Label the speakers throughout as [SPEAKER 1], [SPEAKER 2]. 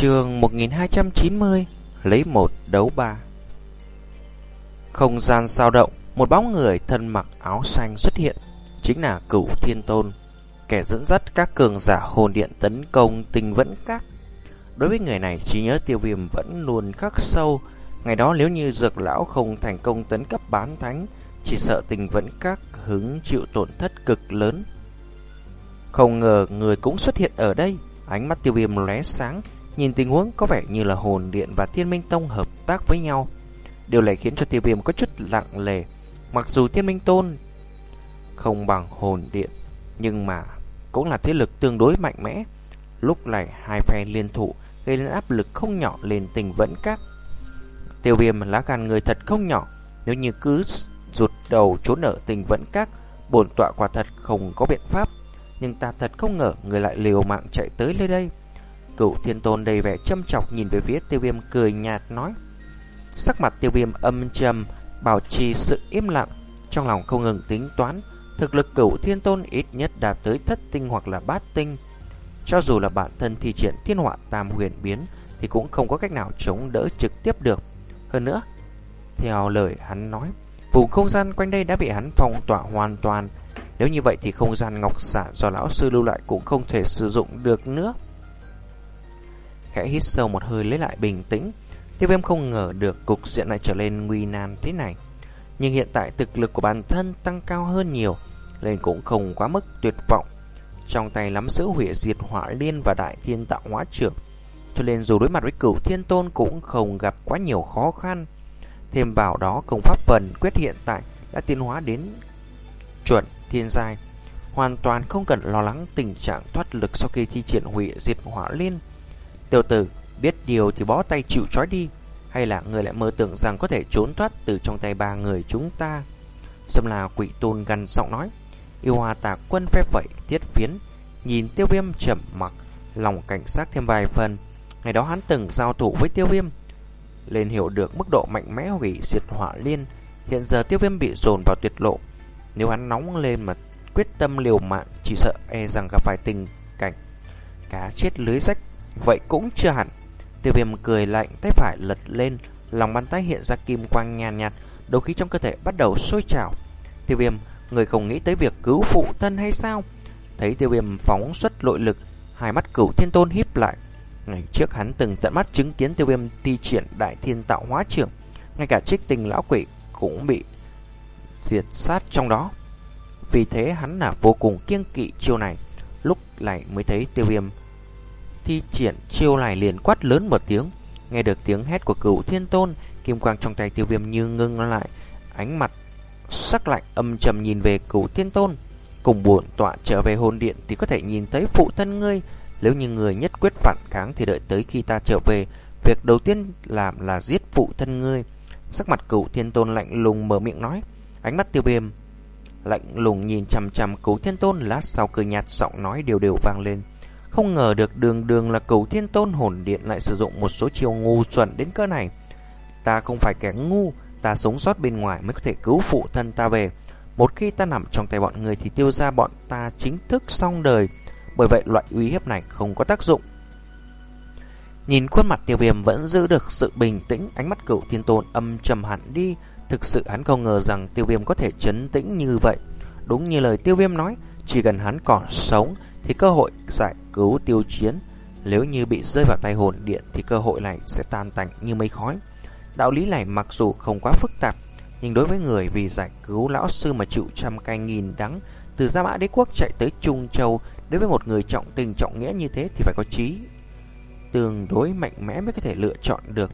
[SPEAKER 1] Trường 1290 Lấy một đấu ba. Không gian sao động, Một bóng người thân mặc áo xanh xuất hiện, Chính là cửu thiên tôn. Kẻ dẫn dắt các cường giả hồn điện tấn công tình vẫn các. Đối với người này, trí nhớ tiêu viêm vẫn luôn khắc sâu. Ngày đó nếu như dược lão không thành công tấn cấp bán thánh, Chỉ sợ tình vẫn các hứng chịu tổn thất cực lớn. Không ngờ người cũng xuất hiện ở đây. Ánh mắt tiêu viêm lóe sáng Nhìn tình huống có vẻ như là hồn điện và thiên minh tông hợp tác với nhau. Điều này khiến cho tiêu viêm có chút lặng lề. Mặc dù thiên minh tôn không bằng hồn điện, Nhưng mà cũng là thế lực tương đối mạnh mẽ. Lúc này hai phe liên thủ gây lên áp lực không nhỏ lên tình vẫn các. Tiêu viêm lá gan người thật không nhỏ. Nếu như cứ rụt đầu trốn ở tình vẫn các, Bổn tọa quả thật không có biện pháp. Nhưng ta thật không ngờ người lại liều mạng chạy tới nơi đây. Cựu thiên tôn đầy vẻ châm chọc nhìn về phía tiêu viêm cười nhạt nói. Sắc mặt tiêu viêm âm trầm, Bảo trì sự im lặng, Trong lòng không ngừng tính toán, Thực lực cửu thiên tôn ít nhất đạt tới thất tinh hoặc là bát tinh. Cho dù là bản thân thi triển thiên họa tam huyền biến, Thì cũng không có cách nào chống đỡ trực tiếp được. Hơn nữa, Theo lời hắn nói, Vùng không gian quanh đây đã bị hắn phong tỏa hoàn toàn. Nếu như vậy thì không gian ngọc giả do lão sư lưu lại cũng không thể sử dụng được nữa. Khẽ hít sâu một hơi lấy lại bình tĩnh. Tiêu viêm không ngờ được cục diện lại trở lên nguy nan thế này. Nhưng hiện tại thực lực của bản thân tăng cao hơn nhiều, Nên cũng không quá mức tuyệt vọng. Trong tay nắm giữ hủy diệt hỏa liên và đại thiên tạo hóa trưởng, Cho nên dù đối mặt với cửu thiên tôn cũng không gặp quá nhiều khó khăn. Thêm vào đó, công pháp phần quyết hiện tại đã tiến hóa đến chuẩn thiên giai, Hoàn toàn không cần lo lắng tình trạng thoát lực sau khi thi triển hủy diệt hỏa liên. Tiểu tử, biết điều thì bó tay chịu trói đi, hay là người lại mơ tưởng rằng có thể trốn thoát từ trong tay ba người chúng ta? Xâm là quỷ tôn gần giọng nói, yêu hòa tà quân phép vậy tiết phiến, nhìn tiêu viêm chậm mặc, lòng cảnh giác thêm vài phần. Ngày đó hắn từng giao thủ với tiêu viêm, lên hiểu được mức độ mạnh mẽ hủy diệt hỏa liên. Hiện giờ tiêu viêm bị dồn vào tuyệt lộ, nếu hắn nóng lên mà quyết tâm liều mạng, chỉ sợ e rằng gặp phải tình cảnh cá chết lưới rách Vậy cũng chưa hẳn. Tiêu viêm cười lạnh, tay phải lật lên, lòng bàn tay hiện ra kim quang nhàn nhạt, đầu khí trong cơ thể bắt đầu sôi trào. Tiêu viêm, người không nghĩ tới việc cứu phụ thân hay sao? Thấy tiêu viêm phóng xuất nội lực, hai mắt cửu thiên tôn híp lại. Ngày trước hắn từng tận mắt chứng kiến tiêu viêm thi triển đại thiên tạo hóa trưởng, ngay cả trích tình lão quỷ cũng bị diệt sát trong đó. Vì thế hắn là vô cùng kiêng kỵ chiêu này, lúc này mới thấy tiêu viêm thi triển chiêu này liền quát lớn một tiếng. Nghe được tiếng hét của cửu thiên tôn, kim quang trong tay tiêu viêm như ngưng lại, ánh mặt sắc lạnh âm trầm nhìn về cửu thiên tôn. Cùng buồn tọa trở về hồn điện thì có thể nhìn thấy phụ thân ngươi. Nếu như người nhất quyết phản kháng thì đợi tới khi ta trở về, việc đầu tiên làm là giết phụ thân ngươi. Sắc mặt cửu thiên tôn lạnh lùng mở miệng nói, ánh mắt tiêu viêm lạnh lùng nhìn chằm chằm cửu thiên tôn lát sau cười nhạt giọng nói đều đều vang lên. Không ngờ được đường đường là cầu thiên tôn hồn điện lại sử dụng một số chiêu ngu xuẩn đến cỡ này. Ta không phải kẻ ngu, ta sống sót bên ngoài mới có thể cứu phụ thân ta về. Một khi ta nằm trong tay bọn người thì tiêu ra bọn ta chính thức xong đời. Bởi vậy loại uy hiếp này không có tác dụng. Nhìn khuôn mặt tiêu viêm vẫn giữ được sự bình tĩnh, ánh mắt cựu thiên tôn âm trầm hẳn đi. Thực sự hắn không ngờ rằng tiêu viêm có thể chấn tĩnh như vậy. Đúng như lời tiêu viêm nói, chỉ cần hắn còn sống thì cơ hội giải cứu tiêu chiến nếu như bị rơi vào tay hồn điện thì cơ hội này sẽ tan tành như mây khói. Đạo lý này mặc dù không quá phức tạp, nhưng đối với người vì giải cứu lão sư mà chịu trăm cay nghìn đắng, từ Gia Mã Đế Quốc chạy tới Trung Châu, đối với một người trọng tình trọng nghĩa như thế thì phải có trí tương đối mạnh mẽ mới có thể lựa chọn được.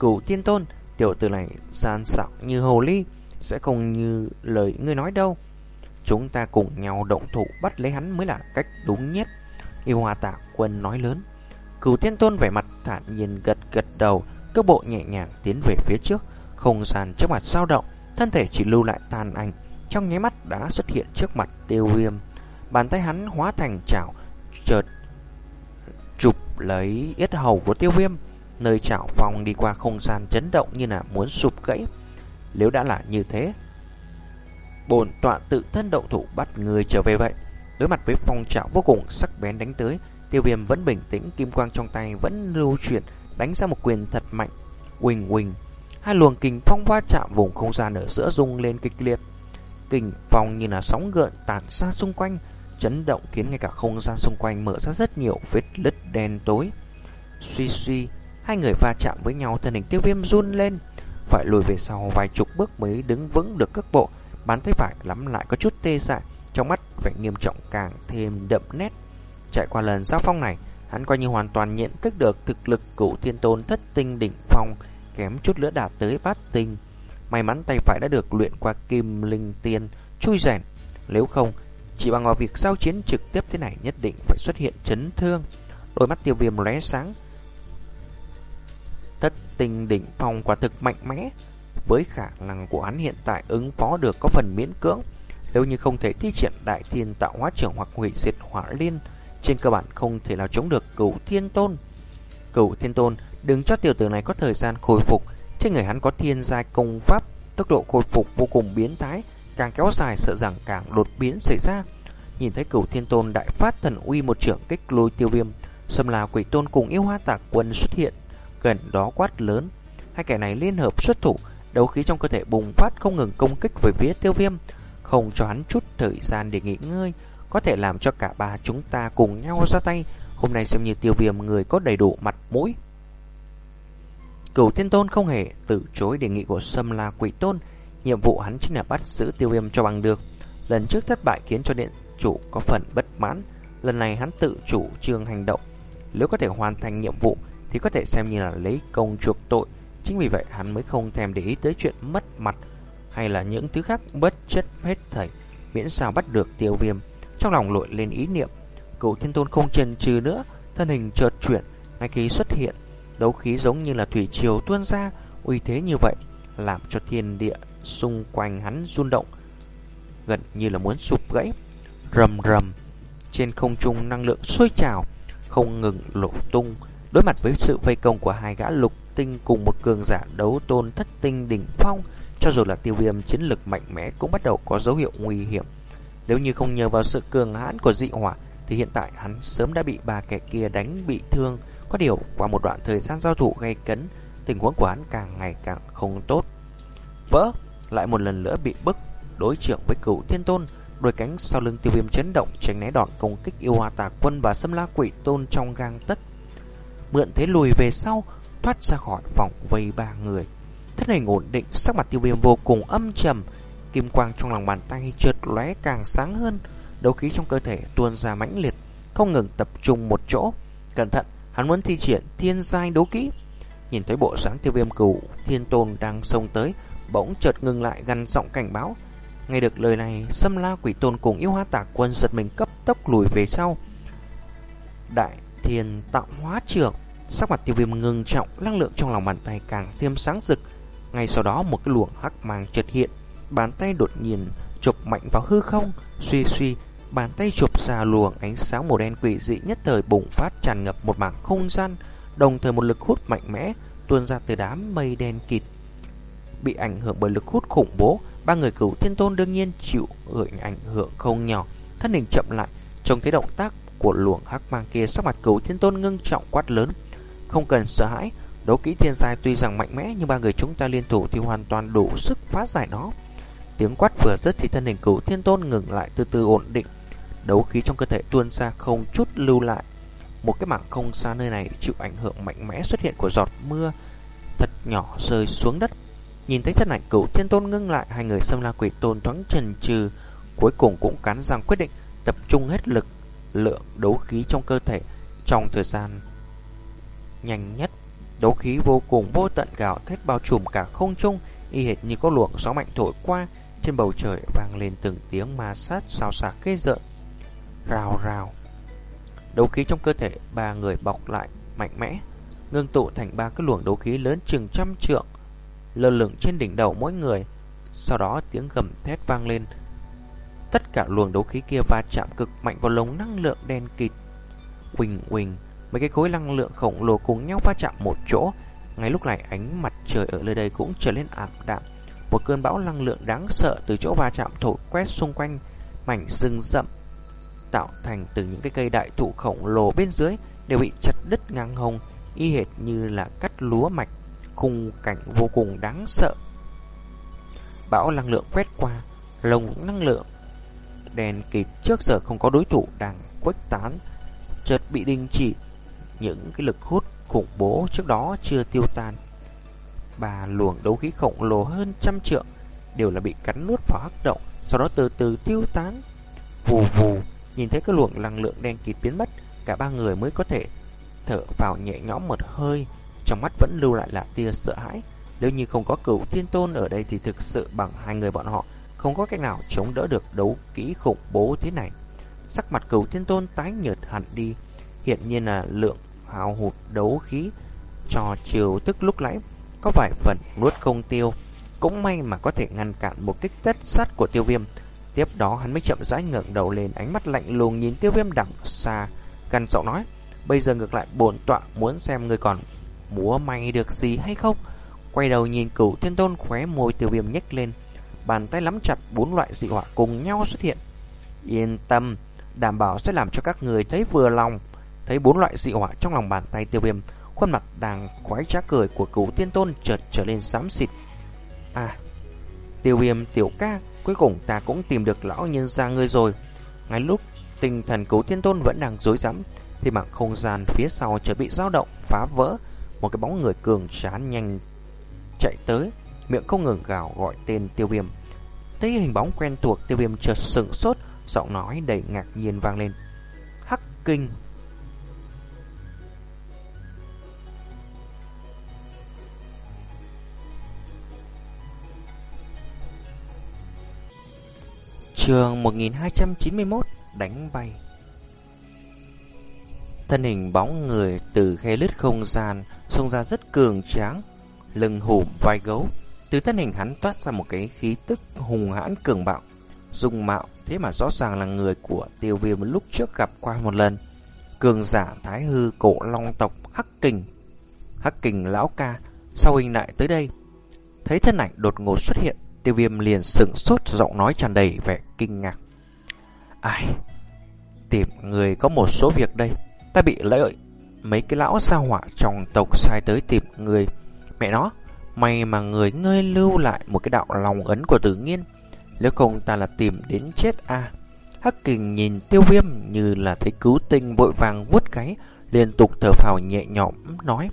[SPEAKER 1] Cửu Tiên Tôn, tiểu tử này gian xạo như hồ ly, sẽ không như lời ngươi nói đâu. Chúng ta cùng nhau động thủ bắt lấy hắn mới là cách đúng nhất. Yêu Hoa Tạ Quân nói lớn. Cửu thiên Tôn vẻ mặt thản nhiên gật gật đầu, cơ bộ nhẹ nhàng tiến về phía trước, không gian trước mặt sao động, thân thể chỉ lưu lại tàn ảnh, trong nháy mắt đã xuất hiện trước mặt Tiêu Viêm. Bàn tay hắn hóa thành chảo, chợt chụp lấy yết hầu của Tiêu Viêm, nơi chảo vòng đi qua không gian chấn động như là muốn sụp gãy. Nếu đã là như thế, bổn tọa tự thân động thủ bắt người trở về vậy. Đối mặt với phong trào vô cùng sắc bén đánh tới, Tiêu viêm vẫn bình tĩnh, kim quang trong tay vẫn lưu chuyển, đánh ra một quyền thật mạnh. Quỳnh quỳnh, hai luồng kình phong va chạm vùng không gian ở giữa rung lên kịch liệt. Kình phong như là sóng gợn tản ra xung quanh, chấn động khiến ngay cả không gian xung quanh mở ra rất nhiều vết lứt đen tối. Suy suy, hai người va chạm với nhau thân hình tiêu viêm run lên, phải lùi về sau vài chục bước mới đứng vững được cước bộ, bán tay phải lắm lại có chút tê dại, trong mắt vẻ nghiêm trọng càng thêm đậm nét. Trải qua lần giao phong này, hắn coi như hoàn toàn nhận thức được thực lực cửu thiên tôn thất tinh đỉnh phong, kém chút nữa đạt tới bát tinh. May mắn tay phải đã được luyện qua kim linh tiên, chui rèn. Nếu không, chỉ bằng vào việc giao chiến trực tiếp thế này nhất định phải xuất hiện chấn thương. Đôi mắt tiêu viêm lóe sáng. Thất tinh đỉnh phong quả thực mạnh mẽ. Với khả năng của hắn hiện tại ứng phó được có phần miễn cưỡng. Nếu như không thể thi triển đại thiên tạo hóa trưởng hoặc hủy diệt hỏa liên, trên cơ bản không thể nào chống được cửu thiên tôn. Cửu thiên tôn, đừng cho tiểu tử này có thời gian khôi phục. Trên người hắn có thiên giai công pháp, tốc độ khôi phục vô cùng biến thái, càng kéo dài sợ rằng càng đột biến xảy ra. Nhìn thấy cửu thiên tôn đại phát thần uy một trưởng kích lôi tiêu viêm, xâm là quỷ tôn cùng yêu hoa tạc quân xuất hiện, gần đó quát lớn. Hai kẻ này liên hợp xuất thủ, đấu khí trong cơ thể bùng phát không ngừng công kích về phía tiêu viêm, không cho hắn chút thời gian để nghỉ ngơi, có thể làm cho cả ba chúng ta cùng nhau ra tay. Hôm nay xem như tiêu viêm người có đầy đủ mặt mũi. Cửu Thiên Tôn không hề từ chối đề nghị của Sâm La Quỷ Tôn, nhiệm vụ hắn chính là bắt giữ tiêu viêm cho bằng được. Lần trước thất bại khiến cho điện chủ có phần bất mãn, lần này hắn tự chủ trương hành động. Nếu có thể hoàn thành nhiệm vụ thì có thể xem như là lấy công chuộc tội. Chính vì vậy hắn mới không thèm để ý tới chuyện mất mặt hay là những thứ khác bất chất hết thảy, miễn sao bắt được tiêu viêm. Trong lòng lội lên ý niệm, cựu thiên tôn không chần chừ nữa, thân hình chợt chuyển, ngay khi xuất hiện, đấu khí giống như là thủy triều tuôn ra, uy thế như vậy, làm cho thiên địa xung quanh hắn rung động, gần như là muốn sụp gãy. Rầm rầm, trên không trung năng lượng sôi trào, không ngừng lộ tung, đối mặt với sự vây công của hai gã lục tinh cùng một cường giả đấu tôn thất tinh đỉnh phong, cho dù là tiêu viêm chiến lực mạnh mẽ cũng bắt đầu có dấu hiệu nguy hiểm. Nếu như không nhờ vào sự cường hãn của dị hỏa thì hiện tại hắn sớm đã bị ba kẻ kia đánh bị thương. Có điều qua một đoạn thời gian giao thủ gây cấn, tình huống của hắn càng ngày càng không tốt. Vỡ, lại một lần nữa bị bức đối trưởng với cửu thiên tôn, đôi cánh sau lưng tiêu viêm chấn động tránh né đòn công kích yêu hòa tà quân và xâm la quỷ tôn trong gang tất. Mượn thế lùi về sau, thoát ra khỏi vòng vây ba người. Thân hình ổn định, sắc mặt tiêu viêm vô cùng âm trầm, kim quang trong lòng bàn tay chợt lóe càng sáng hơn, đấu khí trong cơ thể tuôn ra mãnh liệt, không ngừng tập trung một chỗ. Cẩn thận, hắn muốn thi triển thiên giai đấu kỹ. Nhìn thấy bộ sáng tiêu viêm cửu thiên tôn đang xông tới, bỗng chợt ngừng lại gần giọng cảnh báo. Nghe được lời này, xâm la quỷ tôn cùng yêu hoa tả quân giật mình cấp tốc lùi về sau. Đại thiên tạo hóa trưởng, sắc mặt tiêu viêm ngưng trọng, năng lượng trong lòng bàn tay càng thêm sáng rực, ngay sau đó một cái luồng hắc mang chợt hiện, bàn tay đột nhiên chụp mạnh vào hư không, suy suy, bàn tay chụp ra luồng ánh sáng màu đen quỷ dị nhất thời bùng phát tràn ngập một mảng không gian, đồng thời một lực hút mạnh mẽ tuôn ra từ đám mây đen kịt. Bị ảnh hưởng bởi lực hút khủng bố, ba người cửu thiên tôn đương nhiên chịu ảnh hưởng không nhỏ, thân hình chậm lại, trong thấy động tác của luồng hắc mang kia sắc mặt cửu thiên tôn ngưng trọng quát lớn, không cần sợ hãi, Đấu kỹ thiên giai tuy rằng mạnh mẽ nhưng ba người chúng ta liên thủ thì hoàn toàn đủ sức phá giải nó. Tiếng quát vừa dứt thì thân hình cửu thiên tôn ngừng lại từ từ ổn định. Đấu khí trong cơ thể tuôn ra không chút lưu lại. Một cái mảng không xa nơi này chịu ảnh hưởng mạnh mẽ xuất hiện của giọt mưa thật nhỏ rơi xuống đất. Nhìn thấy thân ảnh cửu thiên tôn ngưng lại, hai người xâm la quỷ tôn thoáng trần trừ, cuối cùng cũng cắn răng quyết định tập trung hết lực lượng đấu khí trong cơ thể trong thời gian nhanh nhất. Đấu khí vô cùng vô tận gạo thét bao trùm cả không trung, y hệt như có luồng gió mạnh thổi qua, trên bầu trời vang lên từng tiếng ma sát xào xạc ghê rợn. Rào rào. Đấu khí trong cơ thể ba người bọc lại mạnh mẽ, ngưng tụ thành ba cái luồng đấu khí lớn chừng trăm trượng, lơ lửng trên đỉnh đầu mỗi người. Sau đó tiếng gầm thét vang lên. Tất cả luồng đấu khí kia va chạm cực mạnh vào lồng năng lượng đen kịt. Quỳnh quỳnh Mấy cái khối năng lượng khổng lồ cùng nhau va chạm một chỗ. Ngay lúc này ánh mặt trời ở nơi đây cũng trở lên ảm đạm. Một cơn bão năng lượng đáng sợ từ chỗ va chạm thổi quét xung quanh mảnh rừng rậm. tạo thành từ những cái cây đại thụ khổng lồ bên dưới đều bị chặt đứt ngang hông, y hệt như là cắt lúa mạch, khung cảnh vô cùng đáng sợ. Bão năng lượng quét qua, lồng năng lượng đèn kịt trước giờ không có đối thủ đang khuếch tán, chợt bị đình chỉ, những cái lực hút khủng bố trước đó chưa tiêu tan. Ba luồng đấu khí khổng lồ hơn trăm trượng đều là bị cắn nuốt vào hắc động, sau đó từ từ tiêu tán. Vù vù, nhìn thấy cái luồng năng lượng đen kịt biến mất, cả ba người mới có thể thở vào nhẹ nhõm một hơi, trong mắt vẫn lưu lại là tia sợ hãi. Nếu như không có cửu thiên tôn ở đây thì thực sự bằng hai người bọn họ không có cách nào chống đỡ được đấu kỹ khủng bố thế này. Sắc mặt cửu thiên tôn tái nhợt hẳn đi, hiện nhiên là lượng hao hụt đấu khí cho chiều tức lúc nãy có vài phần nuốt không tiêu. Cũng may mà có thể ngăn cản một kích tất sát của tiêu viêm. Tiếp đó hắn mới chậm rãi ngẩng đầu lên ánh mắt lạnh lùng nhìn tiêu viêm đằng xa, gần giọng nói. Bây giờ ngược lại bổn tọa muốn xem người còn múa may được gì hay không. Quay đầu nhìn cửu thiên tôn khóe môi tiêu viêm nhếch lên. Bàn tay nắm chặt bốn loại dị hỏa cùng nhau xuất hiện. Yên tâm, đảm bảo sẽ làm cho các người thấy vừa lòng. Thấy bốn loại dị hỏa trong lòng bàn tay tiêu viêm, khuôn mặt đang quái trá cười của cửu tiên tôn chợt trở lên xám xịt. À, tiêu viêm tiểu ca, cuối cùng ta cũng tìm được lão nhân gia ngươi rồi. Ngay lúc tinh thần cửu tiên tôn vẫn đang dối rắm thì mảng không gian phía sau chợt bị dao động, phá vỡ. Một cái bóng người cường chán nhanh chạy tới, miệng không ngừng gào gọi tên tiêu viêm. Thấy hình bóng quen thuộc tiêu viêm chợt sững sốt, giọng nói đầy ngạc nhiên vang lên. Hắc kinh! Trường 1291 đánh bay Thân hình bóng người từ khe lứt không gian xông ra rất cường tráng, lưng hùm vai gấu. Từ thân hình hắn toát ra một cái khí tức hùng hãn cường bạo, dung mạo thế mà rõ ràng là người của tiêu viêm lúc trước gặp qua một lần. Cường giả thái hư cổ long tộc Hắc Kình. Hắc Kình lão ca, sau hình lại tới đây, thấy thân ảnh đột ngột xuất hiện, tiêu viêm liền sững sốt giọng nói tràn đầy vẻ kinh ngạc. Ai? Tìm người có một số việc đây. Ta bị lợi mấy cái lão sao hỏa trong tộc sai tới tìm người. Mẹ nó, may mà người ngươi lưu lại một cái đạo lòng ấn của tự nhiên. Nếu không ta là tìm đến chết à. Hắc kình nhìn tiêu viêm như là thấy cứu tinh vội vàng vuốt gáy, liên tục thở phào nhẹ nhõm nói.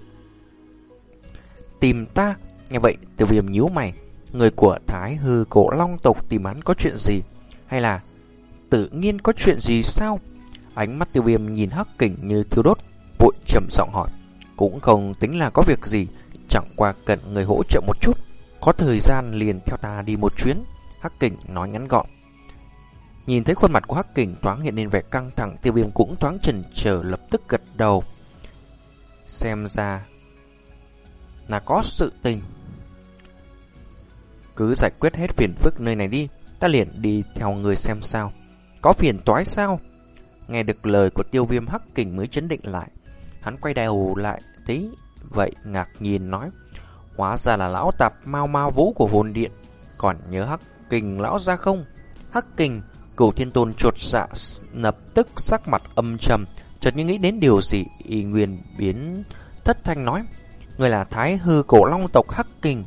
[SPEAKER 1] Tìm ta, nghe vậy tiêu viêm nhíu mày, người của Thái hư cổ long tộc tìm hắn có chuyện gì? Hay là tự nhiên có chuyện gì sao? Ánh mắt tiêu viêm nhìn hắc kình như thiêu đốt, vội trầm giọng hỏi. Cũng không tính là có việc gì, chẳng qua cần người hỗ trợ một chút. Có thời gian liền theo ta đi một chuyến. Hắc kình nói ngắn gọn. Nhìn thấy khuôn mặt của hắc kình thoáng hiện lên vẻ căng thẳng, tiêu viêm cũng thoáng chần chờ lập tức gật đầu. Xem ra là có sự tình. Cứ giải quyết hết phiền phức nơi này đi, ta liền đi theo người xem sao. Có phiền toái sao? Nghe được lời của tiêu viêm hắc kình mới chấn định lại. Hắn quay đầu lại, thấy vậy ngạc nhìn nói. Hóa ra là lão tạp mau mau vũ của hồn điện. Còn nhớ hắc kình lão ra không? Hắc kình, cửu thiên tôn chuột dạ lập tức sắc mặt âm trầm. Chợt như nghĩ đến điều gì, y nguyên biến thất thanh nói. Người là thái hư cổ long tộc hắc kình.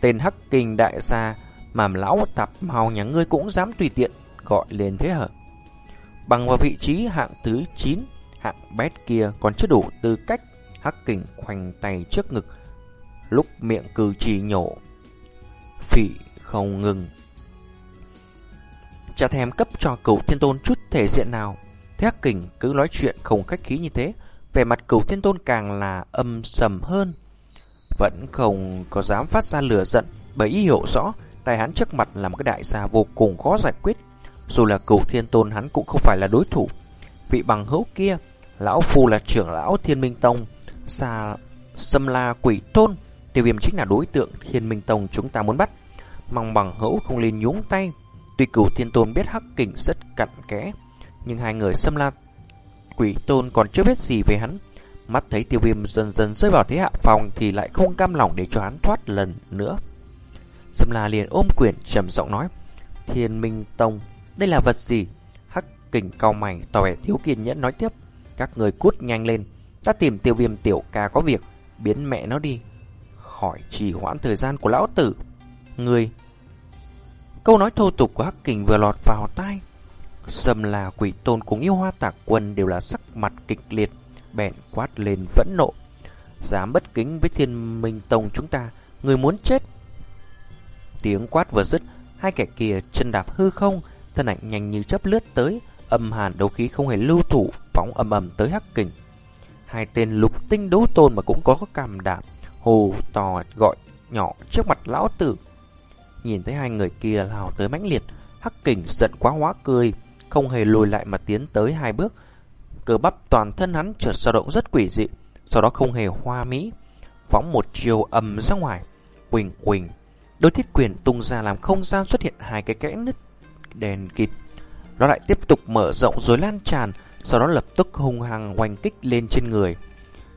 [SPEAKER 1] Tên hắc kình đại gia màm lão tạp màu nhà ngươi cũng dám tùy tiện gọi lên thế hở? Bằng vào vị trí hạng thứ 9, hạng bét kia còn chưa đủ tư cách, hắc kình khoanh tay trước ngực, lúc miệng cử chỉ nhổ. Phỉ không ngừng. Chả thèm cấp cho cửu thiên tôn chút thể diện nào. Thế hắc kình cứ nói chuyện không khách khí như thế, vẻ mặt cửu thiên tôn càng là âm sầm hơn. Vẫn không có dám phát ra lửa giận, bởi ý hiểu rõ, tài hắn trước mặt là một cái đại gia vô cùng khó giải quyết. Dù là cửu thiên tôn hắn cũng không phải là đối thủ. Vị bằng hữu kia, lão phu là trưởng lão thiên minh tông, xa xâm la quỷ tôn. Tiêu viêm chính là đối tượng thiên minh tông chúng ta muốn bắt. Mong bằng hữu không lên nhúng tay. Tuy cửu thiên tôn biết hắc kình rất cặn kẽ, nhưng hai người xâm la quỷ tôn còn chưa biết gì về hắn. Mắt thấy tiêu viêm dần dần rơi vào thế hạ phòng thì lại không cam lòng để cho hắn thoát lần nữa. Xâm la liền ôm quyền trầm giọng nói. Thiên minh tông, đây là vật gì? Hắc kình cao mày tỏ vẻ thiếu kiên nhẫn nói tiếp. Các người cút nhanh lên. Ta tìm tiêu viêm tiểu ca có việc. Biến mẹ nó đi. Khỏi trì hoãn thời gian của lão tử. Người. Câu nói thô tục của Hắc Kình vừa lọt vào tai. sầm là quỷ tôn cùng yêu hoa tạc quân đều là sắc mặt kịch liệt. Bèn quát lên vẫn nộ. Dám bất kính với thiên minh tông chúng ta. Người muốn chết. Tiếng quát vừa dứt. Hai kẻ kia chân đạp hư không. Thân ảnh nhanh như chớp lướt tới âm hàn đấu khí không hề lưu thủ, phóng âm ầm tới hắc kình. Hai tên lục tinh đấu tôn mà cũng có cảm đảm, hồ to gọi nhỏ trước mặt lão tử. Nhìn thấy hai người kia lao tới mãnh liệt, hắc kình giận quá hóa cười, không hề lùi lại mà tiến tới hai bước. Cơ bắp toàn thân hắn chợt dao động rất quỷ dị, sau đó không hề hoa mỹ, phóng một chiều ầm ra ngoài, quỳnh quỳnh. Đôi thiết quyền tung ra làm không gian xuất hiện hai cái kẽ nứt đèn kịt nó lại tiếp tục mở rộng rồi lan tràn, sau đó lập tức hung hăng hoành kích lên trên người.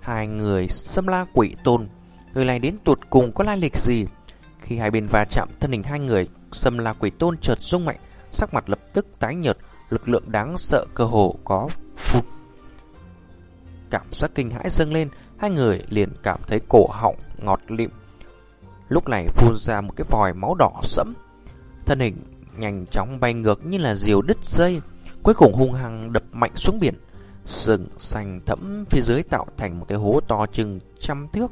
[SPEAKER 1] Hai người xâm la quỷ tôn, người này đến tuột cùng có lai lịch gì? Khi hai bên va chạm thân hình hai người, xâm la quỷ tôn chợt rung mạnh, sắc mặt lập tức tái nhợt, lực lượng đáng sợ cơ hồ có phụt. Cảm giác kinh hãi dâng lên, hai người liền cảm thấy cổ họng ngọt lịm. Lúc này phun ra một cái vòi máu đỏ sẫm. Thân hình nhanh chóng bay ngược như là diều đứt dây, cuối cùng hung hăng đập mạnh xuống biển. Sừng xanh thẫm phía dưới tạo thành một cái hố to chừng trăm thước.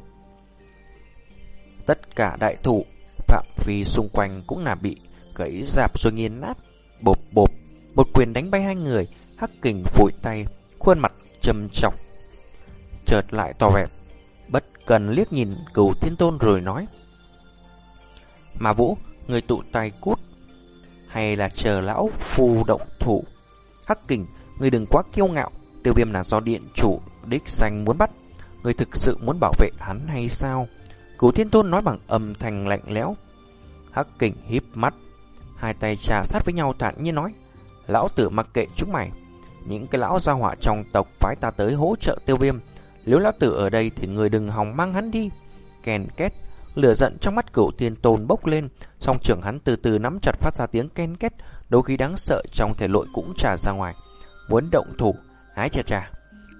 [SPEAKER 1] Tất cả đại thụ phạm vi xung quanh cũng là bị gãy dạp rồi nghiền nát. Bộp bộp, một quyền đánh bay hai người, hắc kình phủi tay, khuôn mặt trầm trọng. Chợt lại tỏ vẻ, bất cần liếc nhìn cửu thiên tôn rồi nói. Mà Vũ, người tụ tay cút hay là chờ lão phù động thủ. Hắc kình, người đừng quá kiêu ngạo, tiêu viêm là do điện chủ đích danh muốn bắt. Người thực sự muốn bảo vệ hắn hay sao? Cửu thiên tôn nói bằng âm thanh lạnh lẽo. Hắc kình híp mắt, hai tay trà sát với nhau thản nhiên nói. Lão tử mặc kệ chúng mày. Những cái lão gia hỏa trong tộc phái ta tới hỗ trợ tiêu viêm. Nếu lão tử ở đây thì người đừng hòng mang hắn đi. Kèn két Lửa giận trong mắt cửu thiên tôn bốc lên, song trưởng hắn từ từ nắm chặt phát ra tiếng ken két, đấu khí đáng sợ trong thể lội cũng trà ra ngoài. Muốn động thủ, hái chà chà.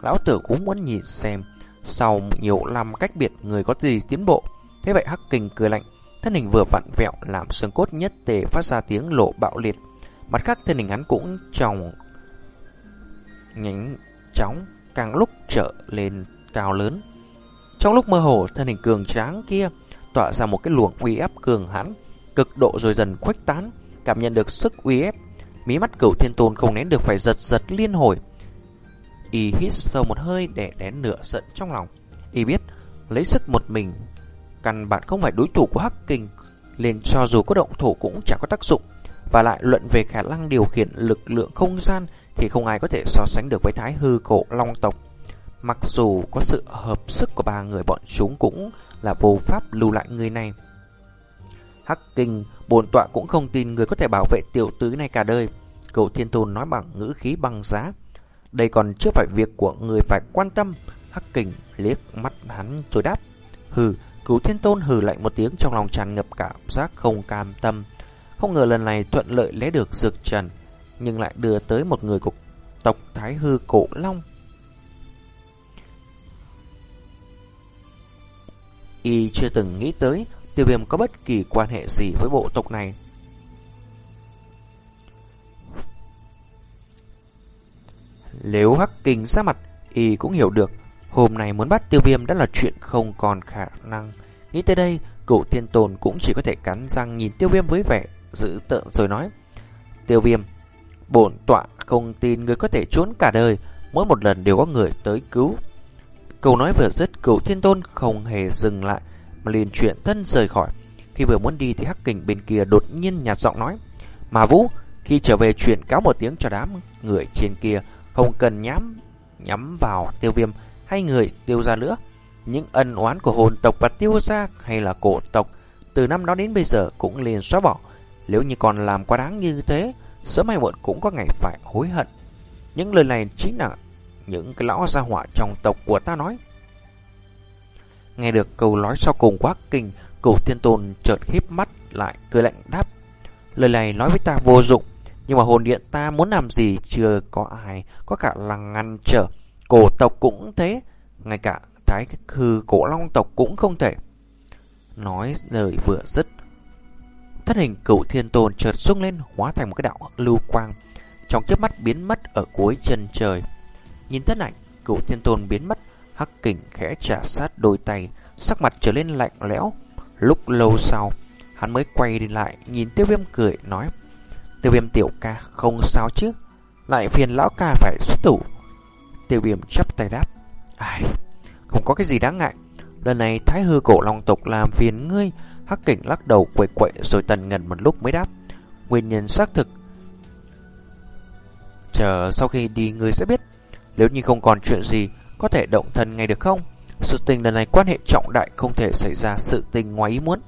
[SPEAKER 1] Lão tử cũng muốn nhìn xem, sau nhiều năm cách biệt người có gì tiến bộ. Thế vậy Hắc Kình cười lạnh, thân hình vừa vặn vẹo làm xương cốt nhất tề phát ra tiếng lộ bạo liệt. Mặt khác thân hình hắn cũng trong nhánh chóng càng lúc trở lên cao lớn. Trong lúc mơ hồ, thân hình cường tráng kia tỏa ra một cái luồng uy ép cường hãn, cực độ rồi dần khuếch tán, cảm nhận được sức uy ép. Mí mắt cửu thiên tôn không nén được phải giật giật liên hồi. Y hít sâu một hơi để nén nửa giận trong lòng. Y biết, lấy sức một mình, căn bản không phải đối thủ của Hắc Kinh, liền cho dù có động thủ cũng chẳng có tác dụng. Và lại luận về khả năng điều khiển lực lượng không gian thì không ai có thể so sánh được với thái hư cổ long tộc. Mặc dù có sự hợp sức của ba người bọn chúng cũng là vô pháp lưu lại người này. Hắc kinh, bổn tọa cũng không tin người có thể bảo vệ tiểu tứ này cả đời. Cậu thiên tôn nói bằng ngữ khí băng giá. Đây còn chưa phải việc của người phải quan tâm. Hắc kinh liếc mắt hắn rồi đáp. Hừ, Cửu thiên tôn hừ lạnh một tiếng trong lòng tràn ngập cảm giác không cam tâm. Không ngờ lần này thuận lợi lấy được dược trần, nhưng lại đưa tới một người của tộc Thái Hư Cổ Long. Y chưa từng nghĩ tới tiêu viêm có bất kỳ quan hệ gì với bộ tộc này. Nếu Hắc Kinh ra mặt, Y cũng hiểu được hôm nay muốn bắt tiêu viêm đã là chuyện không còn khả năng. Nghĩ tới đây, cựu thiên tồn cũng chỉ có thể cắn răng nhìn tiêu viêm với vẻ giữ tợn rồi nói. Tiêu viêm, bổn tọa không tin người có thể trốn cả đời, mỗi một lần đều có người tới cứu. Câu nói vừa dứt, cửu thiên tôn không hề dừng lại, mà liền chuyển thân rời khỏi. Khi vừa muốn đi thì hắc kình bên kia đột nhiên nhạt giọng nói. Mà Vũ, khi trở về chuyển cáo một tiếng cho đám người trên kia, không cần nhắm nhắm vào tiêu viêm hay người tiêu ra nữa. Những ân oán của hồn tộc và tiêu gia hay là cổ tộc từ năm đó đến bây giờ cũng liền xóa bỏ. Nếu như còn làm quá đáng như thế, sớm hay muộn cũng có ngày phải hối hận. Những lời này chính là những cái lão gia hỏa trong tộc của ta nói. Nghe được câu nói sau cùng quá kinh, cửu thiên tôn chợt híp mắt lại cười lạnh đáp. Lời này nói với ta vô dụng, Nhưng mà hồn điện ta muốn làm gì chưa có ai có cả lăng ngăn trở. Cổ tộc cũng thế, ngay cả thái hư cổ long tộc cũng không thể. Nói lời vừa dứt, thân hình cửu thiên tôn chợt sung lên hóa thành một cái đạo lưu quang, trong chớp mắt biến mất ở cuối chân trời. Nhìn thân ảnh, cửu thiên tôn biến mất, hắc kình khẽ trả sát đôi tay, sắc mặt trở lên lạnh lẽo. Lúc lâu sau, hắn mới quay đi lại, nhìn tiêu viêm cười, nói, tiêu viêm tiểu ca không sao chứ, lại phiền lão ca phải xuất thủ. Tiêu viêm chắp tay đáp, ai, không có cái gì đáng ngại. Lần này thái hư cổ long tộc làm phiền ngươi, hắc kình lắc đầu quậy quậy rồi tần ngần một lúc mới đáp. Nguyên nhân xác thực. Chờ sau khi đi ngươi sẽ biết, nếu như không còn chuyện gì, có thể động thân ngay được không? Sự tình lần này quan hệ trọng đại không thể xảy ra sự tình ngoài ý muốn.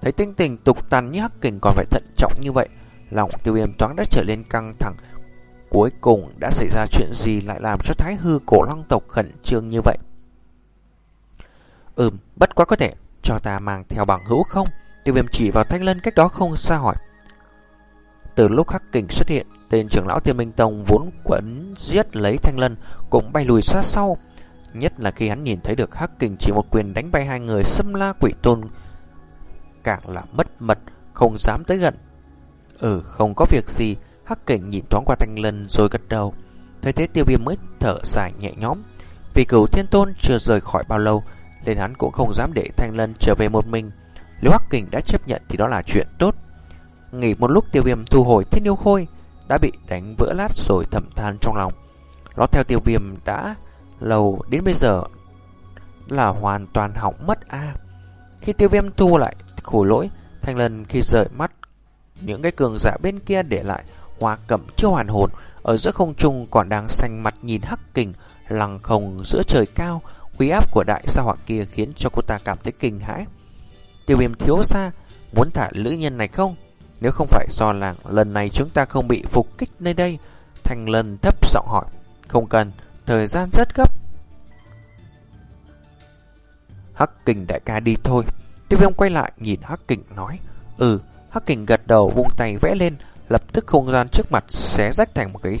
[SPEAKER 1] Thấy tinh tình tục tàn như hắc kình còn phải thận trọng như vậy, lòng tiêu viêm toán đã trở lên căng thẳng. Cuối cùng đã xảy ra chuyện gì lại làm cho thái hư cổ long tộc khẩn trương như vậy? Ừm, bất quá có thể cho ta mang theo bằng hữu không? Tiêu viêm chỉ vào thanh lân cách đó không xa hỏi. Từ lúc hắc kình xuất hiện, tên trưởng lão Tiêu Minh Tông vốn quấn giết lấy thanh lân cũng bay lùi sát sau. Nhất là khi hắn nhìn thấy được hắc kình chỉ một quyền đánh bay hai người xâm la quỷ tôn. Càng là mất mật, không dám tới gần. Ừ, không có việc gì, hắc kình nhìn thoáng qua thanh lân rồi gật đầu. Thấy thế tiêu viêm mới thở dài nhẹ nhõm. Vì cửu thiên tôn chưa rời khỏi bao lâu, nên hắn cũng không dám để Thanh Lân trở về một mình. Nếu Hắc Kình đã chấp nhận thì đó là chuyện tốt. Nghỉ một lúc tiêu viêm thu hồi thiên yêu khôi, đã bị đánh vỡ lát rồi thầm than trong lòng. Nó theo tiêu viêm đã lâu đến bây giờ là hoàn toàn hỏng mất a. Khi tiêu viêm thu lại khổ lỗi, Thanh Lân khi rời mắt những cái cường giả bên kia để lại hoa cẩm chưa hoàn hồn ở giữa không trung còn đang xanh mặt nhìn hắc kình lằng không giữa trời cao Uy áp của đại sa họa kia khiến cho cô ta cảm thấy kinh hãi. Tiêu viêm thiếu xa, muốn thả lữ nhân này không? Nếu không phải do làng, lần này chúng ta không bị phục kích nơi đây. Thành lần thấp giọng hỏi. Không cần, thời gian rất gấp. Hắc kình đại ca đi thôi. Tiêu viêm quay lại nhìn Hắc kình nói. Ừ, Hắc kình gật đầu vung tay vẽ lên, lập tức không gian trước mặt xé rách thành một cái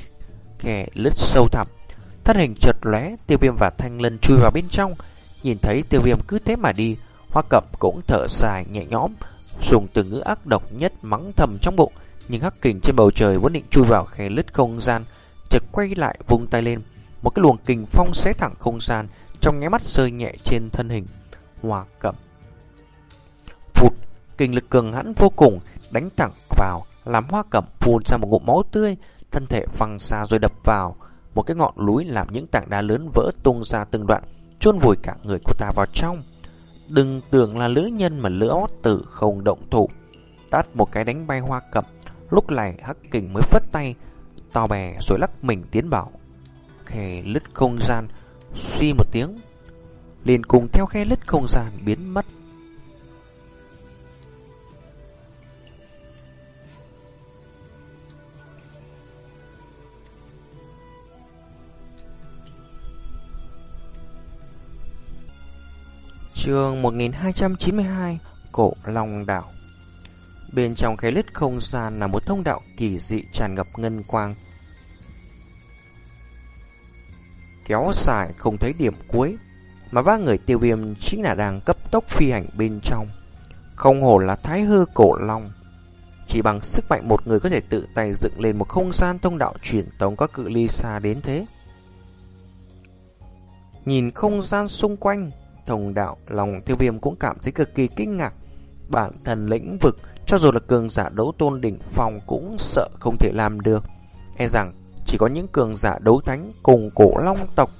[SPEAKER 1] khe lứt sâu thẳm. Thân hình chợt lóe, tiêu viêm và thanh lân chui vào bên trong. Nhìn thấy tiêu viêm cứ thế mà đi, hoa cẩm cũng thở dài nhẹ nhõm, dùng từ ngữ ác độc nhất mắng thầm trong bụng. Nhưng hắc kình trên bầu trời vẫn định chui vào khe lứt không gian, chợt quay lại vung tay lên. Một cái luồng kình phong xé thẳng không gian, trong nháy mắt rơi nhẹ trên thân hình. Hoa cẩm. Phụt, kình lực cường hãn vô cùng, đánh thẳng vào, làm hoa cẩm phun ra một ngụm máu tươi, thân thể văng xa rồi đập vào một cái ngọn núi làm những tảng đá lớn vỡ tung ra từng đoạn, chôn vùi cả người cô ta vào trong. Đừng tưởng là lữ nhân mà lữ ót tử không động thủ. Tát một cái đánh bay hoa cẩm, lúc này hắc kình mới phất tay, to bè rồi lắc mình tiến bảo. Khe lứt không gian, suy một tiếng, liền cùng theo khe lứt không gian biến mất. Trường 1292 Cổ Long Đảo Bên trong cái lít không gian là một thông đạo kỳ dị tràn ngập ngân quang. Kéo dài không thấy điểm cuối, mà ba người tiêu viêm chính là đang cấp tốc phi hành bên trong. Không hổ là thái hư cổ long. Chỉ bằng sức mạnh một người có thể tự tay dựng lên một không gian thông đạo truyền tống có cự ly xa đến thế. Nhìn không gian xung quanh, thông đạo, lòng tiêu viêm cũng cảm thấy cực kỳ kinh ngạc. Bản thân lĩnh vực, cho dù là cường giả đấu tôn đỉnh phong cũng sợ không thể làm được. E rằng chỉ có những cường giả đấu thánh cùng cổ long tộc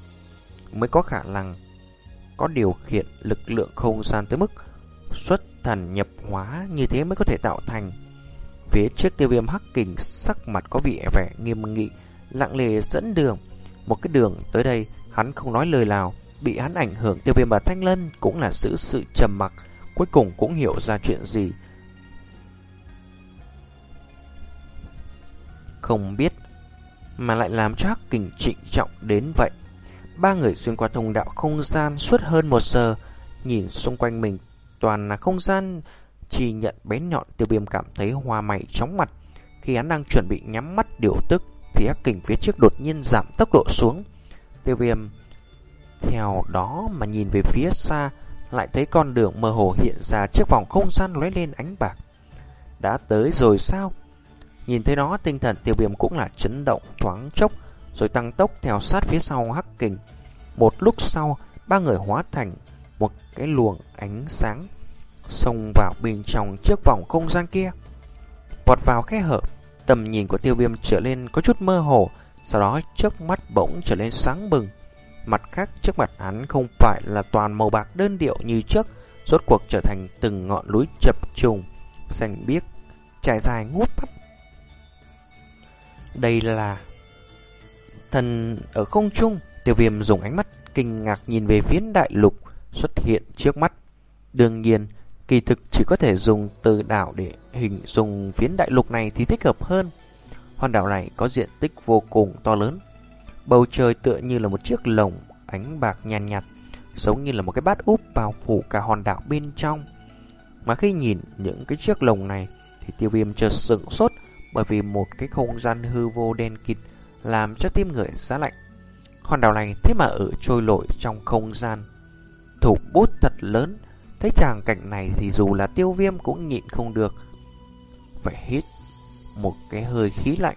[SPEAKER 1] mới có khả năng có điều khiển lực lượng không gian tới mức xuất thần nhập hóa như thế mới có thể tạo thành. Phía trước tiêu viêm hắc kình sắc mặt có vị vẻ nghiêm nghị, lặng lề dẫn đường. Một cái đường tới đây hắn không nói lời nào, bị hắn ảnh hưởng tiêu viêm và thanh lân cũng là giữ sự trầm mặc, cuối cùng cũng hiểu ra chuyện gì. Không biết, mà lại làm cho hắc kình trịnh trọng đến vậy. Ba người xuyên qua thông đạo không gian suốt hơn một giờ, nhìn xung quanh mình toàn là không gian chỉ nhận bén nhọn tiêu viêm cảm thấy hoa mày chóng mặt. Khi hắn đang chuẩn bị nhắm mắt điều tức thì hắc kình phía trước đột nhiên giảm tốc độ xuống. Tiêu viêm theo đó mà nhìn về phía xa lại thấy con đường mơ hồ hiện ra trước vòng không gian lóe lên ánh bạc. Đã tới rồi sao? Nhìn thấy nó tinh thần tiêu viêm cũng là chấn động thoáng chốc rồi tăng tốc theo sát phía sau hắc kình. Một lúc sau, ba người hóa thành một cái luồng ánh sáng xông vào bên trong chiếc vòng không gian kia. Vọt vào khe hở, tầm nhìn của tiêu viêm trở lên có chút mơ hồ, sau đó trước mắt bỗng trở lên sáng bừng. Mặt khác trước mặt hắn không phải là toàn màu bạc đơn điệu như trước, rốt cuộc trở thành từng ngọn núi chập trùng, xanh biếc, trải dài ngút mắt. Đây là thần ở không trung, tiêu viêm dùng ánh mắt kinh ngạc nhìn về phía đại lục xuất hiện trước mắt. Đương nhiên, kỳ thực chỉ có thể dùng từ đảo để hình dung phiến đại lục này thì thích hợp hơn. Hòn đảo này có diện tích vô cùng to lớn. Bầu trời tựa như là một chiếc lồng ánh bạc nhàn nhạt, nhạt, giống như là một cái bát úp bao phủ cả hòn đảo bên trong. Mà khi nhìn những cái chiếc lồng này thì tiêu viêm chợt sững sốt bởi vì một cái không gian hư vô đen kịt làm cho tim người giá lạnh. Hòn đảo này thế mà ở trôi lội trong không gian. Thủ bút thật lớn, thấy tràng cảnh này thì dù là tiêu viêm cũng nhịn không được. Phải hít một cái hơi khí lạnh.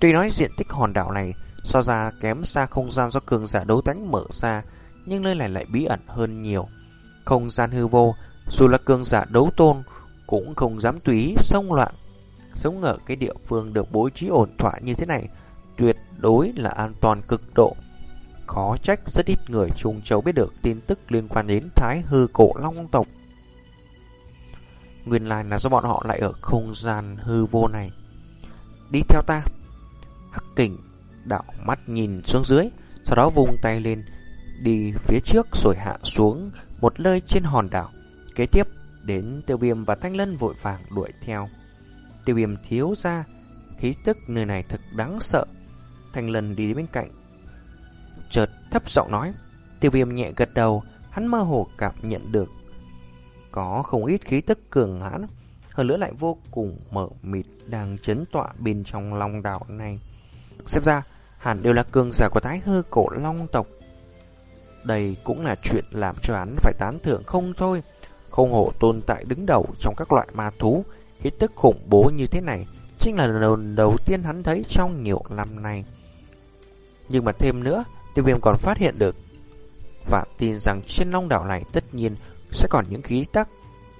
[SPEAKER 1] Tuy nói diện tích hòn đảo này so ra kém xa không gian do cường giả đấu tánh mở ra, nhưng nơi này lại bí ẩn hơn nhiều. Không gian hư vô, dù là cường giả đấu tôn, cũng không dám túy xông loạn. Sống ở cái địa phương được bố trí ổn thỏa như thế này, tuyệt đối là an toàn cực độ. Khó trách rất ít người Trung Châu biết được tin tức liên quan đến Thái Hư Cổ Long tộc. Nguyên lai là do bọn họ lại ở không gian hư vô này. Đi theo ta. Hắc kỉnh đạo mắt nhìn xuống dưới, sau đó vung tay lên, đi phía trước rồi hạ xuống một nơi trên hòn đảo. Kế tiếp, đến tiêu viêm và thanh lân vội vàng đuổi theo. Tiêu viêm thiếu ra, khí tức nơi này thật đáng sợ. Thanh lân đi đến bên cạnh, chợt thấp giọng nói. Tiêu viêm nhẹ gật đầu, hắn mơ hồ cảm nhận được. Có không ít khí tức cường hãn, hơn nữa lại vô cùng mở mịt đang chấn tọa bên trong lòng đảo này. Xem ra, hẳn đều là cường giả của thái hư cổ long tộc. Đây cũng là chuyện làm cho hắn phải tán thưởng không thôi. Không hổ tồn tại đứng đầu trong các loại ma thú, khí tức khủng bố như thế này, chính là lần đầu tiên hắn thấy trong nhiều năm nay. Nhưng mà thêm nữa, tiêu viêm còn phát hiện được và tin rằng trên long đảo này tất nhiên sẽ còn những khí tắc,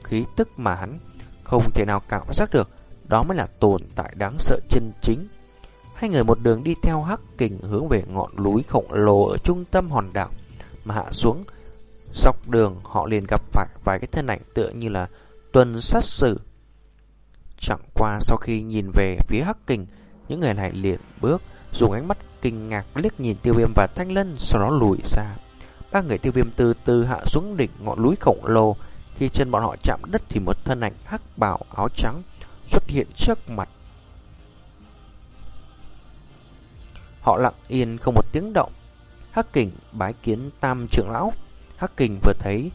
[SPEAKER 1] khí tức mà hắn không thể nào cảm giác được. Đó mới là tồn tại đáng sợ chân chính. Hai người một đường đi theo hắc kình hướng về ngọn núi khổng lồ ở trung tâm hòn đảo mà hạ xuống. Dọc đường họ liền gặp phải vài cái thân ảnh tựa như là tuần sát sử. Chẳng qua sau khi nhìn về phía hắc kình, những người này liền bước dùng ánh mắt kinh ngạc liếc nhìn tiêu viêm và thanh lân sau đó lùi xa. Ba người tiêu viêm từ từ hạ xuống đỉnh ngọn núi khổng lồ. Khi chân bọn họ chạm đất thì một thân ảnh hắc bào áo trắng xuất hiện trước mặt. Họ lặng yên không một tiếng động. Hắc kình bái kiến tam trưởng lão. Hắc kình vừa thấy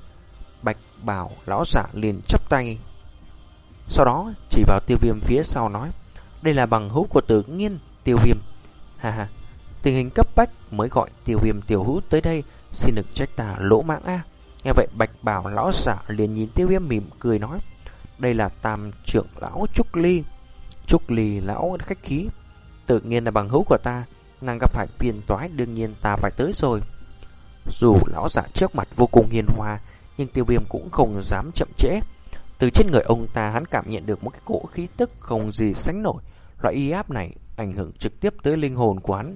[SPEAKER 1] bạch bào lão giả liền chắp tay. Sau đó chỉ vào tiêu viêm phía sau nói. Đây là bằng hữu của tử nghiên tiêu viêm. Ha ha, tình hình cấp bách mới gọi tiêu viêm tiểu hữu tới đây, xin được trách ta lỗ mãng a. Nghe vậy bạch bảo lão giả liền nhìn tiêu viêm mỉm cười nói, đây là tam trưởng lão Trúc Ly. Trúc Ly lão khách khí, tự nhiên là bằng hữu của ta, nàng gặp phải phiền toái đương nhiên ta phải tới rồi. Dù lão giả trước mặt vô cùng hiền hòa, nhưng tiêu viêm cũng không dám chậm trễ. Từ trên người ông ta hắn cảm nhận được một cái cỗ khí tức không gì sánh nổi. Loại y áp này ảnh hưởng trực tiếp tới linh hồn của hắn.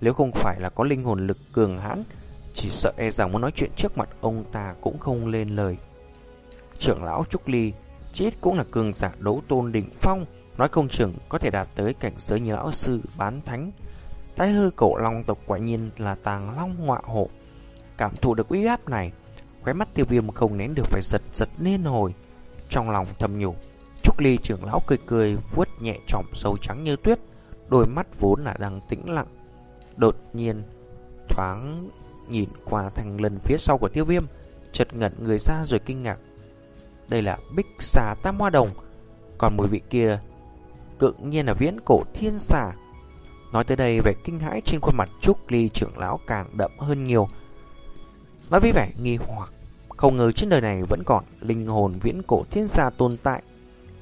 [SPEAKER 1] Nếu không phải là có linh hồn lực cường hãn, chỉ sợ e rằng muốn nói chuyện trước mặt ông ta cũng không lên lời. Trưởng lão Trúc Ly, chết cũng là cường giả đấu tôn đỉnh phong, nói không chừng có thể đạt tới cảnh giới như lão sư bán thánh. Thái hư cổ long tộc quả nhiên là tàng long ngọa hộ. Cảm thụ được uy áp này, khóe mắt tiêu viêm không nén được phải giật giật nên hồi. Trong lòng thầm nhủ, Trúc Ly trưởng lão cười cười vuốt nhẹ trỏm sâu trắng như tuyết, đôi mắt vốn là đang tĩnh lặng. Đột nhiên, thoáng nhìn qua thành lần phía sau của tiêu viêm, chợt ngẩn người ra rồi kinh ngạc. Đây là bích xà tam hoa đồng, còn mùi vị kia cự nhiên là viễn cổ thiên xà. Nói tới đây vẻ kinh hãi trên khuôn mặt Trúc Ly trưởng lão càng đậm hơn nhiều. Nói với vẻ nghi hoặc, không ngờ trên đời này vẫn còn linh hồn viễn cổ thiên gia tồn tại.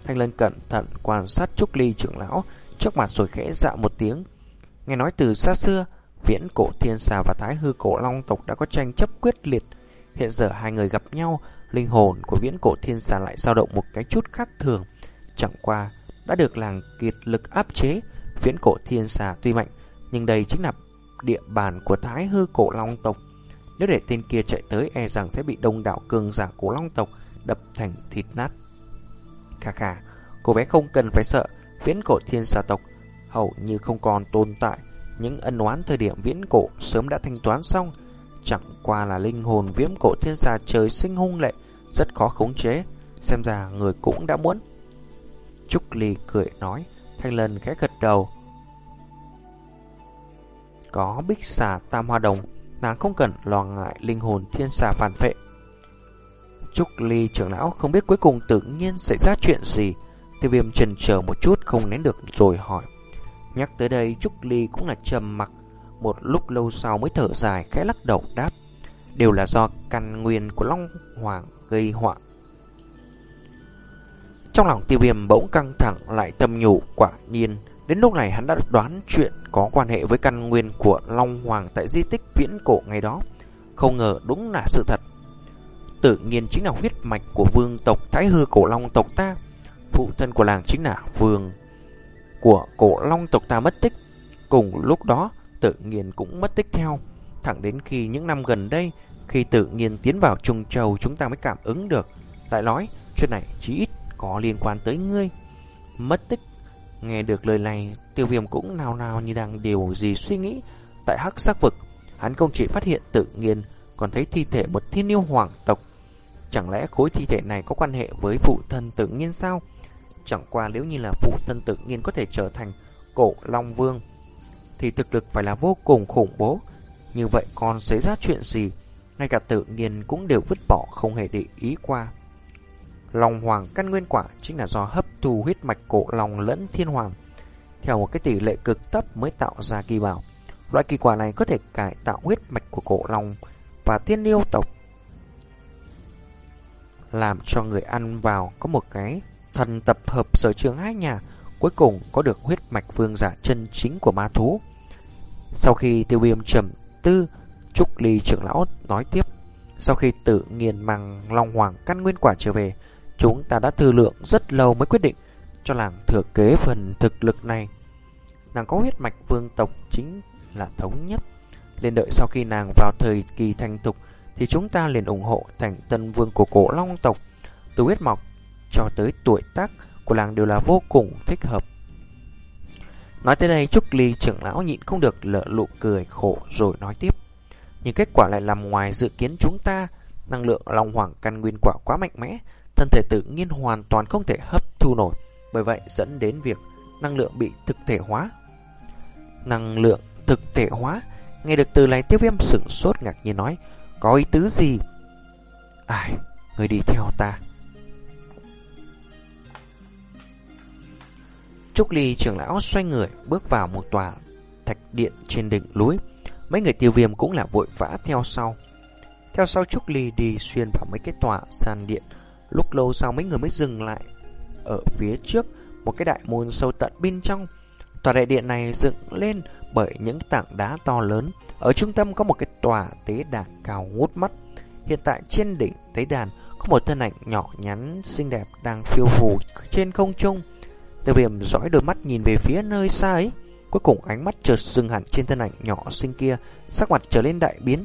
[SPEAKER 1] Thanh Lân cẩn thận quan sát Trúc Ly trưởng lão, trước mặt rồi khẽ dạ một tiếng. Nghe nói từ xa xưa, viễn cổ thiên xà và thái hư cổ long tộc đã có tranh chấp quyết liệt. Hiện giờ hai người gặp nhau, linh hồn của viễn cổ thiên xà lại dao động một cái chút khác thường. Chẳng qua, đã được làng kiệt lực áp chế, viễn cổ thiên xà tuy mạnh, nhưng đây chính là địa bàn của thái hư cổ long tộc. Nếu để tên kia chạy tới e rằng sẽ bị đông đảo cường giả cổ long tộc đập thành thịt nát. Khà khà, cô bé không cần phải sợ, viễn cổ thiên xà tộc hầu như không còn tồn tại. Những ân oán thời điểm viễn cổ sớm đã thanh toán xong, chẳng qua là linh hồn viễn cổ thiên xà trời sinh hung lệ, rất khó khống chế. Xem ra người cũng đã muốn. Trúc Ly cười nói, Thanh Lân khẽ gật đầu. Có bích xà tam hoa đồng, nàng không cần lo ngại linh hồn thiên xà phản vệ. Trúc Ly trưởng lão không biết cuối cùng tự nhiên xảy ra chuyện gì. Tiêu viêm trần chờ một chút không nén được rồi hỏi. Nhắc tới đây Trúc Ly cũng là trầm mặc. Một lúc lâu sau mới thở dài khẽ lắc đầu đáp. Đều là do căn nguyên của Long Hoàng gây họa. Trong lòng tiêu viêm bỗng căng thẳng lại tâm nhủ quả nhiên. Đến lúc này hắn đã đoán chuyện có quan hệ với căn nguyên của Long Hoàng tại di tích viễn cổ ngày đó. Không ngờ đúng là sự thật. Tự nhiên chính là huyết mạch của vương tộc Thái Hư cổ Long tộc ta. Phụ thân của làng chính là vương của cổ Long tộc ta mất tích. Cùng lúc đó, tự nhiên cũng mất tích theo. Thẳng đến khi những năm gần đây, khi tự nhiên tiến vào Trung Châu chúng ta mới cảm ứng được. Lại nói, chuyện này chỉ ít có liên quan tới ngươi. Mất tích. Nghe được lời này, tiêu viêm cũng nào nào như đang điều gì suy nghĩ. Tại hắc sắc vực, hắn không chỉ phát hiện tự nhiên, còn thấy thi thể một thiên yêu hoàng tộc. Chẳng lẽ khối thi thể này có quan hệ với phụ thân tự nhiên sao? Chẳng qua nếu như là phụ thân tự nhiên có thể trở thành cổ Long Vương, thì thực lực phải là vô cùng khủng bố. Như vậy còn xảy ra chuyện gì? Ngay cả tự nhiên cũng đều vứt bỏ không hề để ý qua. Long Hoàng căn nguyên quả chính là do hấp thu huyết mạch cổ Long lẫn thiên hoàng. Theo một cái tỷ lệ cực thấp mới tạo ra kỳ bảo. Loại kỳ quả này có thể cải tạo huyết mạch của cổ Long và thiên yêu tộc. Làm cho người ăn vào có một cái thần tập hợp sở trường hai nhà, cuối cùng có được huyết mạch vương giả chân chính của ma thú. Sau khi tiêu viêm trầm tư, Trúc Ly trưởng lão nói tiếp. Sau khi tự nghiền mang Long Hoàng căn nguyên quả trở về, chúng ta đã thư lượng rất lâu mới quyết định cho làng thừa kế phần thực lực này. Nàng có huyết mạch vương tộc chính là thống nhất. Lên đợi sau khi nàng vào thời kỳ thành tục thì chúng ta liền ủng hộ thành tân vương của cổ long tộc. Từ huyết mọc cho tới tuổi tác của làng đều là vô cùng thích hợp. Nói tới đây Trúc Ly trưởng lão nhịn không được lỡ lụ cười khổ rồi nói tiếp. Nhưng kết quả lại làm ngoài dự kiến chúng ta, năng lượng long hoàng căn nguyên quả quá mạnh mẽ, thân thể tự nhiên hoàn toàn không thể hấp thu nổi, bởi vậy dẫn đến việc năng lượng bị thực thể hóa. Năng lượng thực thể hóa, nghe được từ này tiêu viêm sửng sốt ngạc nhiên nói, có ý tứ gì? Ai, người đi theo ta. Trúc Ly trưởng lão xoay người bước vào một tòa thạch điện trên đỉnh núi. Mấy người tiêu viêm cũng là vội vã theo sau. Theo sau Trúc Ly đi xuyên vào mấy cái tòa sàn điện. Lúc lâu sau mấy người mới dừng lại. Ở phía trước, một cái đại môn sâu tận bên trong. Tòa đại điện này dựng lên bởi những tảng đá to lớn. Ở trung tâm có một cái tòa tế đàn cao ngút mắt. Hiện tại trên đỉnh tế đàn có một thân ảnh nhỏ nhắn xinh đẹp đang phiêu phù trên không trung. Tiêu viêm dõi đôi mắt nhìn về phía nơi xa ấy. Cuối cùng ánh mắt chợt dừng hẳn trên thân ảnh nhỏ xinh kia, sắc mặt trở lên đại biến.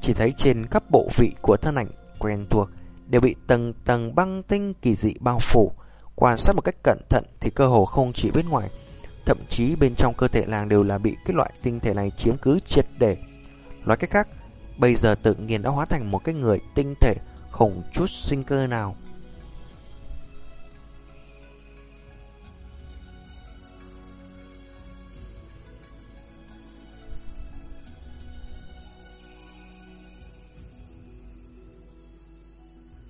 [SPEAKER 1] Chỉ thấy trên các bộ vị của thân ảnh quen thuộc đều bị tầng tầng băng tinh kỳ dị bao phủ. Quan sát một cách cẩn thận thì cơ hồ không chỉ bên ngoài, thậm chí bên trong cơ thể làng đều là bị cái loại tinh thể này chiếm cứ triệt để. Nói cách khác, bây giờ tự nhiên đã hóa thành một cái người tinh thể không chút sinh cơ nào.